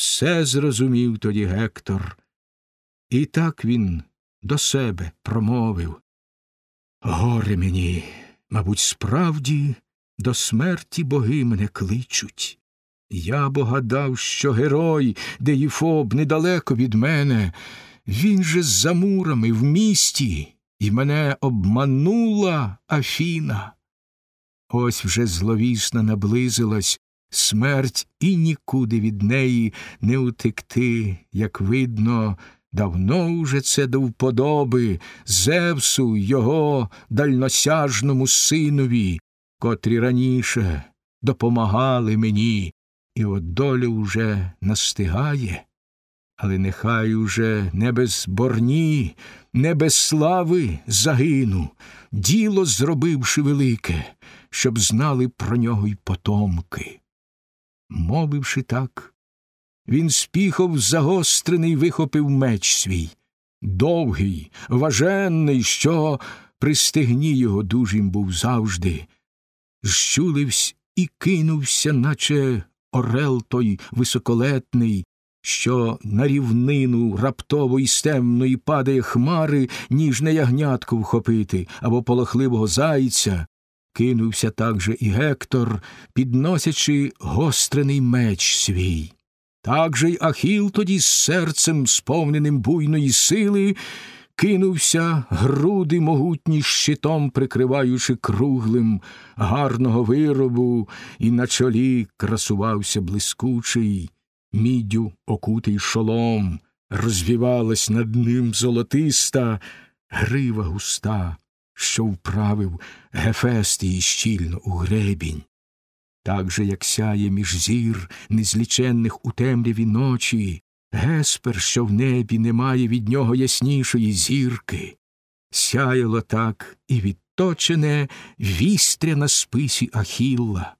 Все зрозумів тоді Гектор. І так він до себе промовив. Горе мені, мабуть, справді до смерті боги мене кличуть. Я бо гадав, що герой Деїфоб недалеко від мене, він же з мурами в місті, і мене обманула Афіна. Ось вже зловісно наблизилась смерть, і нікуди від неї не утекти, як видно, давно уже це до вподоби Зевсу його дальносяжному синові, котрі раніше допомагали мені, і от доля уже настигає. Але нехай уже не без борні, не без слави загину, діло зробивши велике, щоб знали про нього й потомки. Мовивши так, він спіхов загострений вихопив меч свій, довгий, важенний, що при стегні його дужим був завжди, зчуливсь і кинувся, наче орел той високолетний, що на рівнину раптово і стемної падає хмари, ніжне ягнятко вхопити або полохливого зайця, кинувся также і Гектор, підносячи гострений меч свій. Так же й Ахіл тоді з серцем, сповненим буйної сили, кинувся груди могутні щитом, прикриваючи круглим гарного виробу, і на чолі красувався блискучий, міддю окутий шолом, розвівалась над ним золотиста грива густа, що вправив Гефестії щільно у гребінь. Так же, як сяє між зір незліченних у темряві ночі, Геспер, що в небі немає від нього яснішої зірки, сяяло так і відточене вістря на списі Ахілла,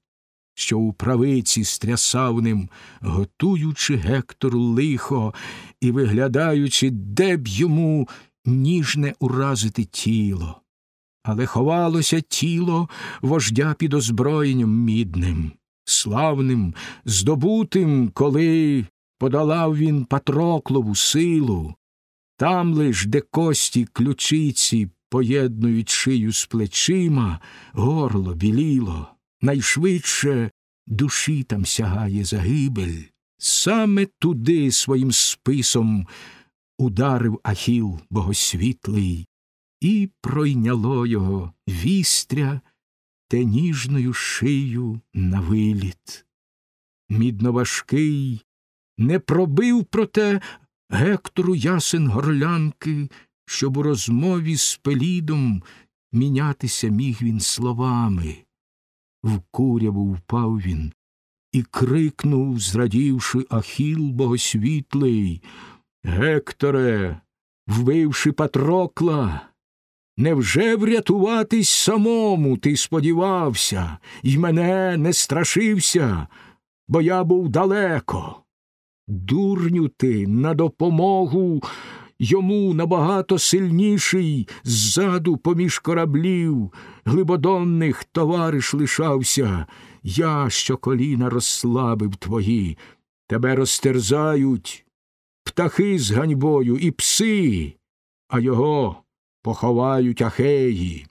що у правиці стрясав ним, готуючи Гектору лихо і виглядаючи, де б йому ніжне уразити тіло. Але ховалося тіло вождя під озброєнням мідним, славним, здобутим, коли подолав він Патроклову силу, там лиш, де кості ключиці поєднують шию з плечима, горло біліло, найшвидше душі там сягає загибель. Саме туди своїм списом ударив Ахіл богосвітлий, і пройняло його вістря те ніжною шию на виліт. Мідноважкий не пробив проте Гектору ясен горлянки, щоб у розмові з Пелідом мінятися міг він словами. В куряву впав він і крикнув, зрадівши Ахіл богосвітлий Гекторе, вбивши Патрокла, невже врятуватись самому ти сподівався, і мене не страшився, бо я був далеко. Дурню ти на допомогу йому набагато сильніший ззаду поміж кораблів, глибодонних товариш лишався. Я, що коліна розслабив твої, тебе розтерзають птахи з ганьбою і пси, а його поховають ахеї.